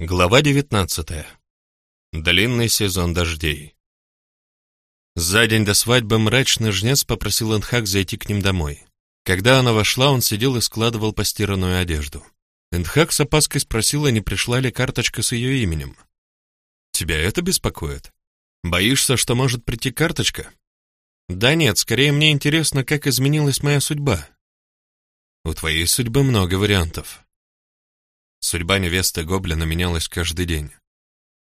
Глава 19. Длинный сезон дождей. За день до свадьбы мрачный жнец попросил Энхак зайти к ним домой. Когда она вошла, он сидел и складывал постиранную одежду. Энхак с опаской спросила, не пришла ли карточка с ее именем. «Тебя это беспокоит? Боишься, что может прийти карточка?» «Да нет, скорее мне интересно, как изменилась моя судьба». «У твоей судьбы много вариантов», Судьба невесты Гоблина менялась каждый день.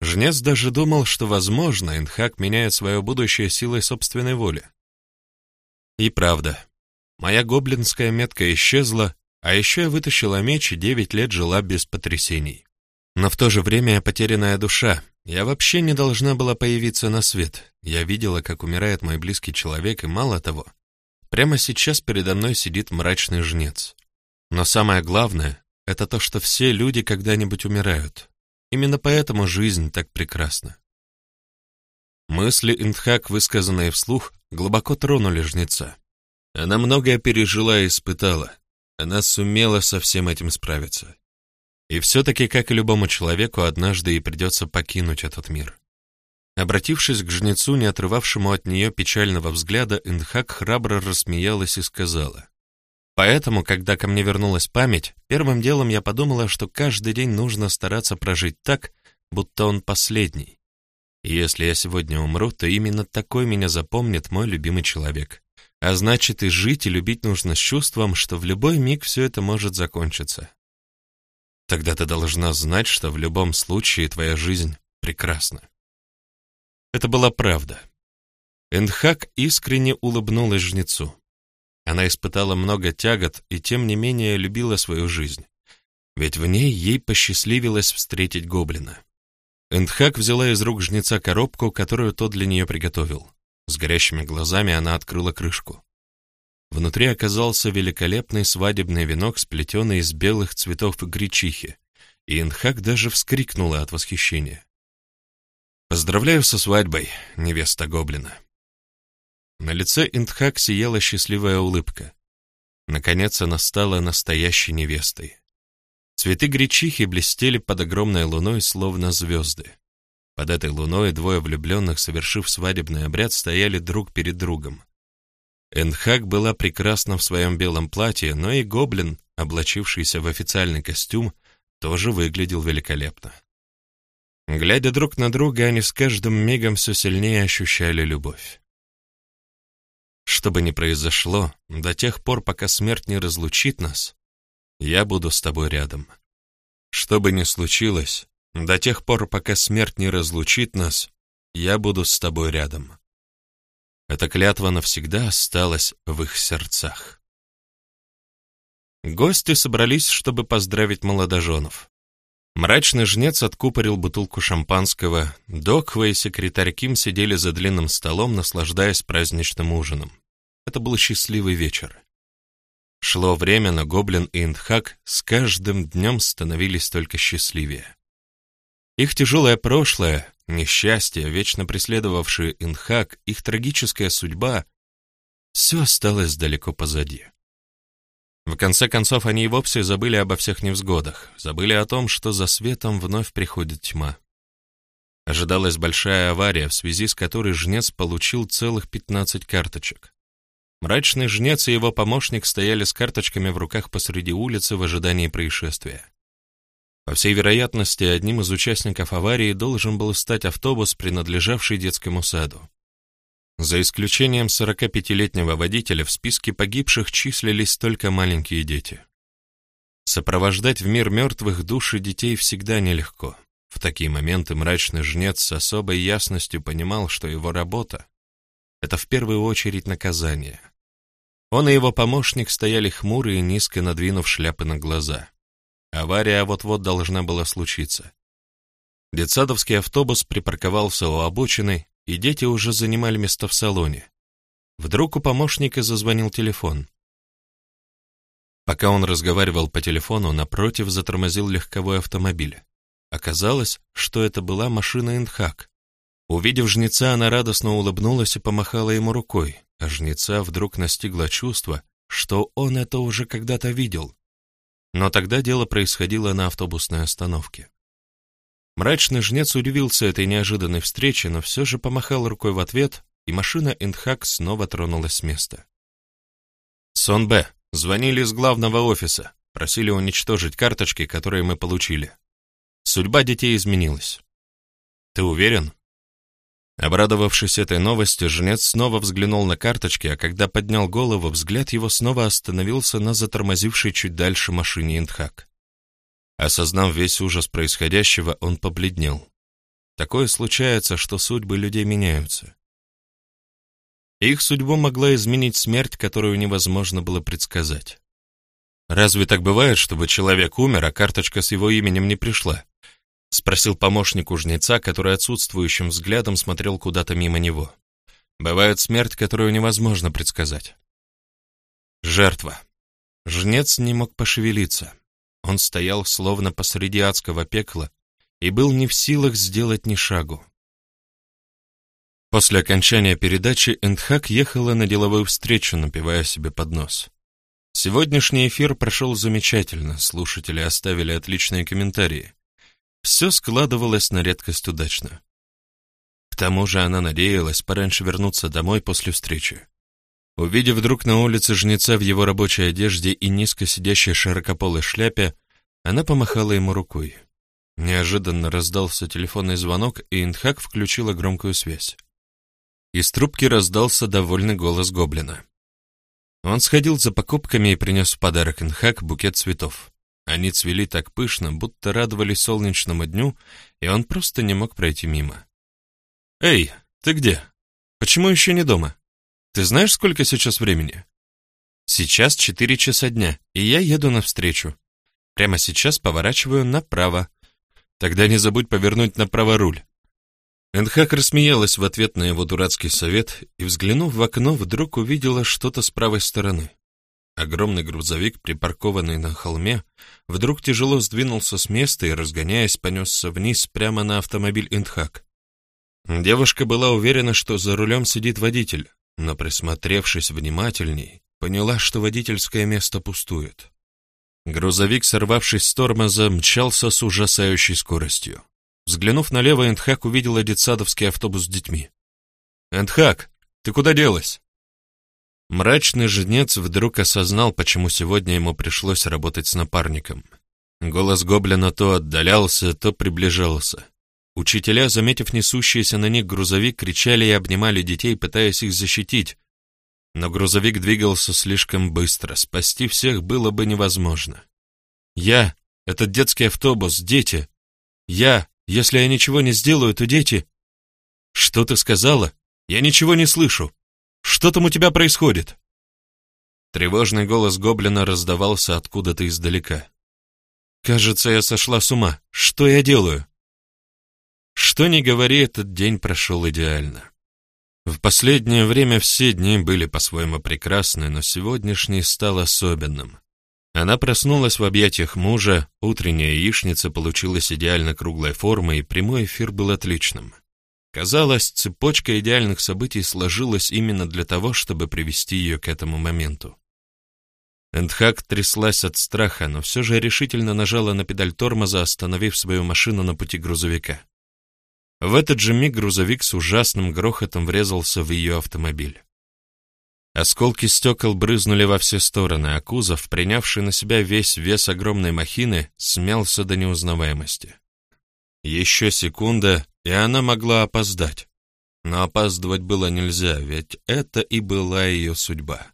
Жнец даже думал, что, возможно, Инхак меняет свое будущее силой собственной воли. И правда, моя гоблинская метка исчезла, а еще я вытащила меч и девять лет жила без потрясений. Но в то же время я потерянная душа. Я вообще не должна была появиться на свет. Я видела, как умирает мой близкий человек, и мало того, прямо сейчас передо мной сидит мрачный жнец. Но самое главное, это то, что все люди когда-нибудь умирают. Именно поэтому жизнь так прекрасна. Мысли Индхак, высказанные вслух, глубоко тронули жнеца. Она многое пережила и испытала. Она сумела со всем этим справиться. И все-таки, как и любому человеку, однажды ей придется покинуть этот мир. Обратившись к жнецу, не отрывавшему от нее печального взгляда, Индхак храбро рассмеялась и сказала, Поэтому, когда ко мне вернулась память, первым делом я подумала, что каждый день нужно стараться прожить так, будто он последний. И если я сегодня умру, то именно такой меня запомнит мой любимый человек. А значит, и жить, и любить нужно с чувством, что в любой миг все это может закончиться. Тогда ты должна знать, что в любом случае твоя жизнь прекрасна. Это была правда. Эндхак искренне улыбнулась жнецу. Она испытала много тягот и тем не менее любила свою жизнь. Ведь в ней ей посчастливилось встретить гоблина. Эндхак взяла из рук жнеца коробку, которую тот для нее приготовил. С горящими глазами она открыла крышку. Внутри оказался великолепный свадебный венок, сплетенный из белых цветов гречихи, и Эндхак даже вскрикнула от восхищения. «Поздравляю со свадьбой, невеста гоблина», на лице Индхак сияла счастливая улыбка. Наконец она стала настоящей невестой. Цветы гречихи блестели под огромной луной, словно звезды. Под этой луной двое влюбленных, совершив свадебный обряд, стояли друг перед другом. Энхак была прекрасна в своем белом платье, но и гоблин, облачившийся в официальный костюм, тоже выглядел великолепно. Глядя друг на друга, они с каждым мигом все сильнее ощущали любовь. Что бы ни произошло, до тех пор, пока смерть не разлучит нас, я буду с тобой рядом. Что бы ни случилось, до тех пор, пока смерть не разлучит нас, я буду с тобой рядом. Эта клятва навсегда осталась в их сердцах. Гости собрались, чтобы поздравить молодоженов. Мрачный жнец откупорил бутылку шампанского, Доква и секретарь Ким сидели за длинным столом, наслаждаясь праздничным ужином. Это был счастливый вечер. Шло время, но Гоблин и Индхак с каждым днем становились только счастливее. Их тяжелое прошлое, несчастье, вечно преследовавшие Индхак, их трагическая судьба — все осталось далеко позади. В конце концов, они и вовсе забыли обо всех невзгодах, забыли о том, что за светом вновь приходит тьма. Ожидалась большая авария, в связи с которой жнец получил целых 15 карточек. Мрачный жнец и его помощник стояли с карточками в руках посреди улицы в ожидании происшествия. По всей вероятности, одним из участников аварии должен был стать автобус, принадлежавший детскому саду. За исключением 45-летнего водителя в списке погибших числились только маленькие дети. Сопровождать в мир мертвых души детей всегда нелегко. В такие моменты мрачный жнец с особой ясностью понимал, что его работа — это в первую очередь наказание. Он и его помощник стояли хмурые, низко надвинув шляпы на глаза. Авария вот-вот должна была случиться. Детсадовский автобус припарковался у обочины, и дети уже занимали место в салоне. Вдруг у помощника зазвонил телефон. Пока он разговаривал по телефону, напротив затормозил легковой автомобиль. Оказалось, что это была машина Инхак. Увидев жнеца, она радостно улыбнулась и помахала ему рукой, а жнеца вдруг настигло чувство, что он это уже когда-то видел. Но тогда дело происходило на автобусной остановке. Мрачный жнец удивился этой неожиданной встрече, но все же помахал рукой в ответ, и машина Эндхак снова тронулась с места. «Сон Б. Звонили из главного офиса. Просили уничтожить карточки, которые мы получили. Судьба детей изменилась. Ты уверен?» Обрадовавшись этой новости, жнец снова взглянул на карточки, а когда поднял голову, взгляд его снова остановился на затормозившей чуть дальше машине Индхак. Осознав весь ужас происходящего, он побледнел. Такое случается, что судьбы людей меняются. Их судьбу могла изменить смерть, которую невозможно было предсказать. Разве так бывает, чтобы человек умер, а карточка с его именем не пришла? — спросил помощник у жнеца, который отсутствующим взглядом смотрел куда-то мимо него. «Бывает смерть, которую невозможно предсказать». Жертва. Жнец не мог пошевелиться. Он стоял словно посреди адского пекла и был не в силах сделать ни шагу. После окончания передачи Эндхак ехала на деловую встречу, напивая себе под нос. Сегодняшний эфир прошел замечательно, слушатели оставили отличные комментарии. Все складывалось на редкость удачно. К тому же она надеялась пораньше вернуться домой после встречи. Увидев вдруг на улице жнеца в его рабочей одежде и низко сидящей широкополой шляпе, она помахала ему рукой. Неожиданно раздался телефонный звонок, и Индхак включила громкую связь. Из трубки раздался довольный голос гоблина. Он сходил за покупками и принес в подарок Инхак букет цветов. Они цвели так пышно, будто радовались солнечному дню, и он просто не мог пройти мимо. «Эй, ты где? Почему еще не дома? Ты знаешь, сколько сейчас времени?» «Сейчас четыре часа дня, и я еду навстречу. Прямо сейчас поворачиваю направо. Тогда не забудь повернуть направо руль». Энхак рассмеялась в ответ на его дурацкий совет и, взглянув в окно, вдруг увидела что-то с правой стороны. Огромный грузовик, припаркованный на холме, вдруг тяжело сдвинулся с места и, разгоняясь, понесся вниз прямо на автомобиль Индхак. Девушка была уверена, что за рулем сидит водитель, но, присмотревшись внимательней, поняла, что водительское место пустует. Грузовик, сорвавшись с тормоза, мчался с ужасающей скоростью. Взглянув налево, Эндхак увидела детсадовский автобус с детьми. «Эндхак, ты куда делась?» Мрачный жнец вдруг осознал, почему сегодня ему пришлось работать с напарником. Голос гоблина то отдалялся, то приближался. Учителя, заметив несущийся на них грузовик, кричали и обнимали детей, пытаясь их защитить. Но грузовик двигался слишком быстро, спасти всех было бы невозможно. «Я, этот детский автобус, дети! Я, если я ничего не сделаю, то дети...» «Что ты сказала? Я ничего не слышу!» Что там у тебя происходит?» Тревожный голос гоблина раздавался откуда-то издалека. «Кажется, я сошла с ума. Что я делаю?» Что ни говори, этот день прошел идеально. В последнее время все дни были по-своему прекрасны, но сегодняшний стал особенным. Она проснулась в объятиях мужа, утренняя яичница получилась идеально круглой формы, и прямой эфир был отличным. Казалось, цепочка идеальных событий сложилась именно для того, чтобы привести ее к этому моменту. Эндхак тряслась от страха, но все же решительно нажала на педаль тормоза, остановив свою машину на пути грузовика. В этот же миг грузовик с ужасным грохотом врезался в ее автомобиль. Осколки стекол брызнули во все стороны, а кузов, принявший на себя весь вес огромной махины, смялся до неузнаваемости. Еще секунда, и она могла опоздать. Но опаздывать было нельзя, ведь это и была ее судьба.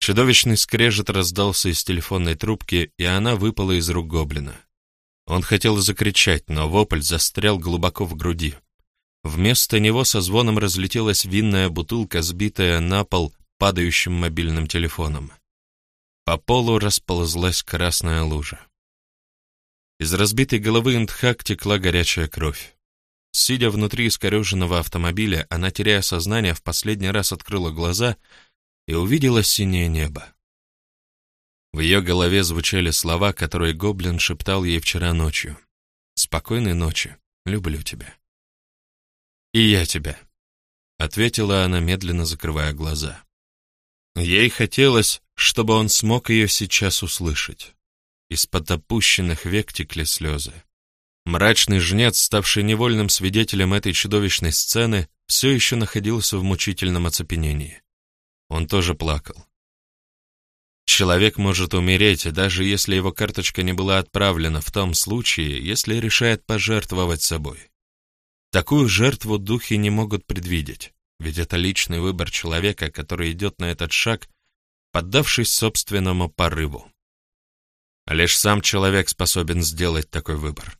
Чудовищный скрежет раздался из телефонной трубки, и она выпала из рук гоблина. Он хотел закричать, но вопль застрял глубоко в груди. Вместо него со звоном разлетелась винная бутылка, сбитая на пол падающим мобильным телефоном. По полу расползлась красная лужа. Из разбитой головы Индхак текла горячая кровь. Сидя внутри искореженного автомобиля, она, теряя сознание, в последний раз открыла глаза и увидела синее небо. В ее голове звучали слова, которые гоблин шептал ей вчера ночью. «Спокойной ночи, люблю тебя». «И я тебя», — ответила она, медленно закрывая глаза. Ей хотелось, чтобы он смог ее сейчас услышать. Из-под опущенных век текли слезы. Мрачный жнец, ставший невольным свидетелем этой чудовищной сцены, все еще находился в мучительном оцепенении. Он тоже плакал. Человек может умереть, даже если его карточка не была отправлена в том случае, если решает пожертвовать собой. Такую жертву духи не могут предвидеть, ведь это личный выбор человека, который идет на этот шаг, поддавшись собственному порыву. Лишь сам человек способен сделать такой выбор.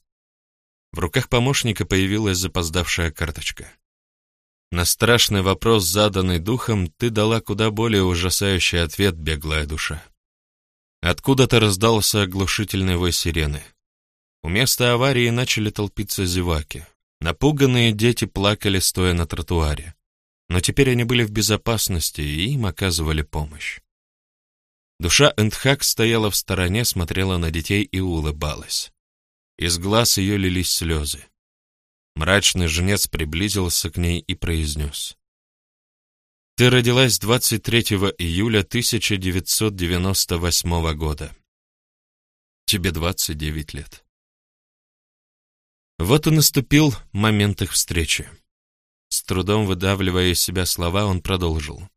В руках помощника появилась запоздавшая карточка. На страшный вопрос, заданный духом, ты дала куда более ужасающий ответ, беглая душа. Откуда-то раздался оглушительный вой сирены. У места аварии начали толпиться зеваки. Напуганные дети плакали, стоя на тротуаре. Но теперь они были в безопасности, и им оказывали помощь. Душа Эндхак стояла в стороне, смотрела на детей и улыбалась. Из глаз ее лились слезы. Мрачный женец приблизился к ней и произнес. «Ты родилась 23 июля 1998 года. Тебе 29 лет». Вот и наступил момент их встречи. С трудом выдавливая из себя слова, он продолжил.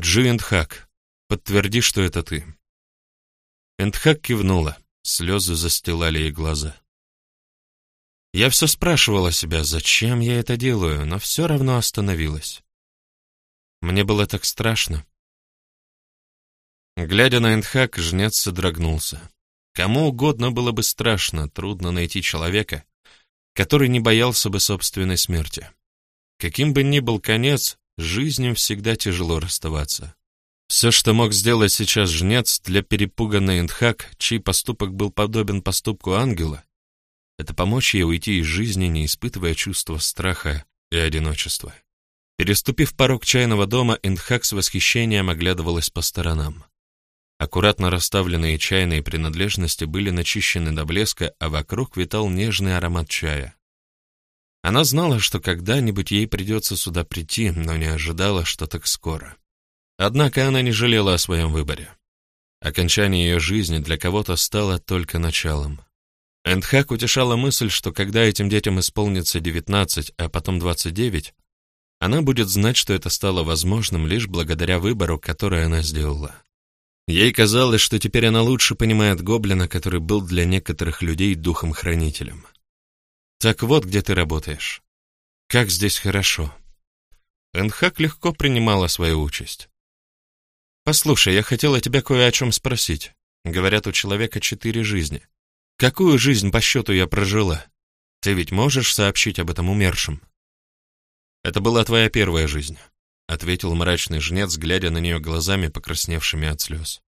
«Джи Эндхак, подтверди, что это ты». Эндхак кивнула, слезы застилали ей глаза. Я все спрашивала себя, зачем я это делаю, но все равно остановилась. Мне было так страшно. Глядя на Эндхак, жнец содрогнулся. Кому угодно было бы страшно, трудно найти человека, который не боялся бы собственной смерти. Каким бы ни был конец, жизнью всегда тяжело расставаться. Все, что мог сделать сейчас жнец для перепуганной Эндхак, чей поступок был подобен поступку ангела, это помочь ей уйти из жизни, не испытывая чувства страха и одиночества. Переступив порог чайного дома, Индхак с восхищением оглядывалась по сторонам. Аккуратно расставленные чайные принадлежности были начищены до блеска, а вокруг витал нежный аромат чая. Она знала, что когда-нибудь ей придется сюда прийти, но не ожидала, что так скоро. Однако она не жалела о своем выборе. Окончание ее жизни для кого-то стало только началом. Эндхак утешала мысль, что когда этим детям исполнится 19, а потом 29, она будет знать, что это стало возможным лишь благодаря выбору, который она сделала. Ей казалось, что теперь она лучше понимает гоблина, который был для некоторых людей духом-хранителем. Так вот, где ты работаешь. Как здесь хорошо. Энхак легко принимала свою участь. «Послушай, я хотела тебя кое о чем спросить. Говорят, у человека четыре жизни. Какую жизнь по счету я прожила? Ты ведь можешь сообщить об этом умершим? Это была твоя первая жизнь, ответил мрачный жнец, глядя на нее глазами, покрасневшими от слез.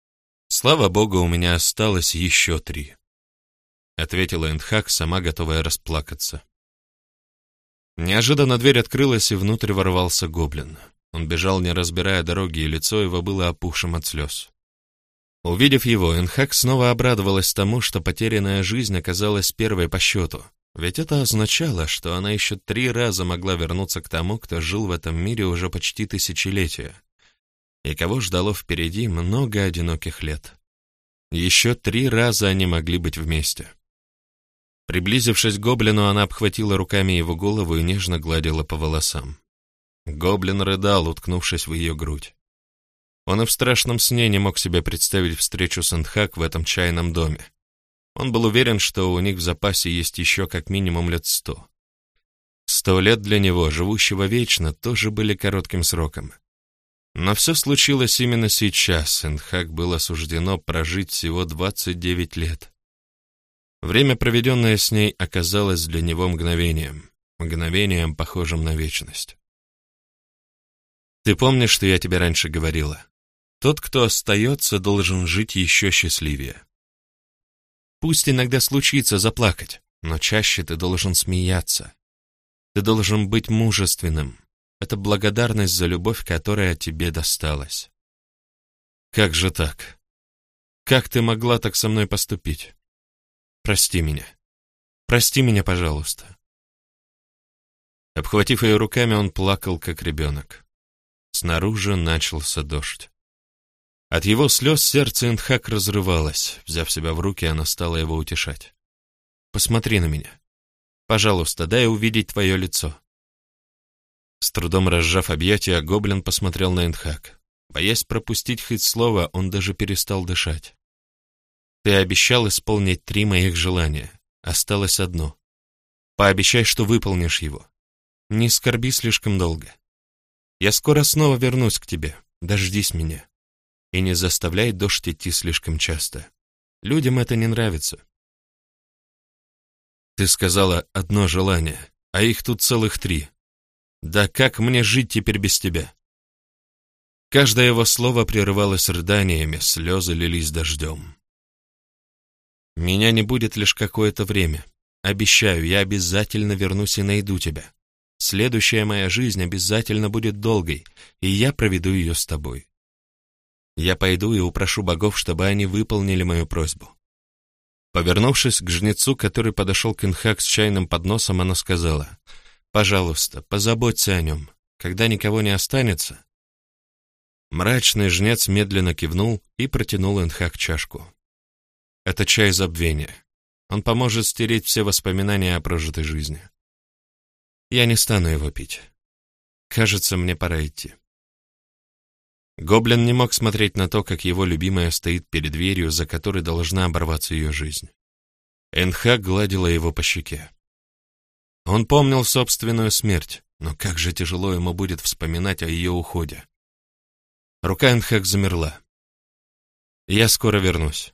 Слава богу, у меня осталось еще три. Ответила Эндхак, сама готовая расплакаться. Неожиданно дверь открылась, и внутрь ворвался гоблин. Он бежал, не разбирая дороги, и лицо его было опухшим от слез. Увидев его, Энхак снова обрадовалась тому, что потерянная жизнь оказалась первой по счету, ведь это означало, что она еще три раза могла вернуться к тому, кто жил в этом мире уже почти тысячелетия, и кого ждало впереди много одиноких лет. Еще три раза они могли быть вместе. Приблизившись к гоблину, она обхватила руками его голову и нежно гладила по волосам. Гоблин рыдал, уткнувшись в ее грудь. Он и в страшном сне не мог себе представить встречу с Эндхак в этом чайном доме. Он был уверен, что у них в запасе есть еще как минимум лет сто. Сто лет для него, живущего вечно, тоже были коротким сроком. Но все случилось именно сейчас. Эндхак было суждено прожить всего 29 лет. Время, проведенное с ней, оказалось для него мгновением. Мгновением, похожим на вечность. «Ты помнишь, что я тебе раньше говорила?» Тот, кто остается, должен жить еще счастливее. Пусть иногда случится заплакать, но чаще ты должен смеяться. Ты должен быть мужественным. Это благодарность за любовь, которая тебе досталась. Как же так? Как ты могла так со мной поступить? Прости меня. Прости меня, пожалуйста. Обхватив ее руками, он плакал, как ребенок. Снаружи начался дождь. От его слез сердце Эндхак разрывалось. Взяв себя в руки, она стала его утешать. посмотри на меня. Пожалуйста, дай увидеть твое лицо». С трудом разжав объятия, гоблин посмотрел на Энхак. Боясь пропустить хоть слово, он даже перестал дышать. «Ты обещал исполнить три моих желания. Осталось одно. Пообещай, что выполнишь его. Не скорби слишком долго. Я скоро снова вернусь к тебе. Дождись меня. И не заставляй дождь идти слишком часто. Людям это не нравится. Ты сказала одно желание, а их тут целых три. Да как мне жить теперь без тебя? Каждое его слово прерывалось рыданиями, слезы лились дождем. Меня не будет лишь какое-то время. Обещаю, я обязательно вернусь и найду тебя. Следующая моя жизнь обязательно будет долгой, и я проведу ее с тобой. Я пойду и упрошу богов, чтобы они выполнили мою просьбу. Повернувшись к жнецу, который подошел к Инхак с чайным подносом, она сказала, «Пожалуйста, позаботься о нем. Когда никого не останется, Мрачный жнец медленно кивнул и протянул Энхак чашку. «Это чай забвения. Он поможет стереть все воспоминания о прожитой жизни. Я не стану его пить. Кажется, мне пора идти». Гоблин не мог смотреть на то, как его любимая стоит перед дверью, за которой должна оборваться ее жизнь. Энхак гладила его по щеке. Он помнил собственную смерть, но как же тяжело ему будет вспоминать о ее уходе. Рука Энхак замерла. «Я скоро вернусь.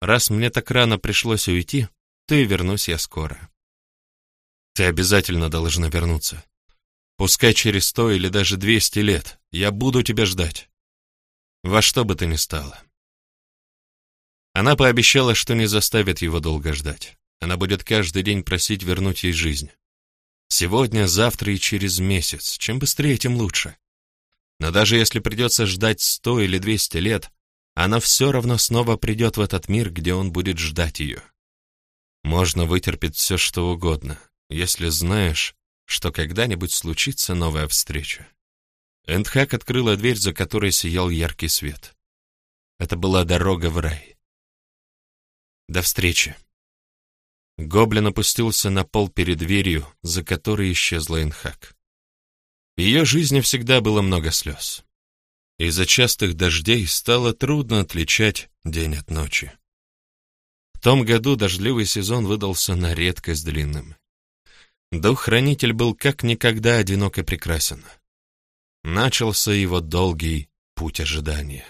Раз мне так рано пришлось уйти, то и вернусь я скоро. Ты обязательно должна вернуться. Пускай через сто или даже двести лет, я буду тебя ждать. Во что бы то ни стало». Она пообещала, что не заставит его долго ждать. Она будет каждый день просить вернуть ей жизнь. Сегодня, завтра и через месяц. Чем быстрее, тем лучше. Но даже если придется ждать сто или двести лет, она все равно снова придет в этот мир, где он будет ждать ее. Можно вытерпеть все, что угодно, если знаешь, что когда-нибудь случится новая встреча. Эндхак открыла дверь, за которой сиял яркий свет. Это была дорога в рай. До встречи. Гоблин опустился на пол перед дверью, за которой исчезла Энхак. В ее жизни всегда было много слез. Из-за частых дождей стало трудно отличать день от ночи. В том году дождливый сезон выдался на редкость длинным. Дух-хранитель был как никогда одинок и прекрасен. Начался его долгий путь ожидания.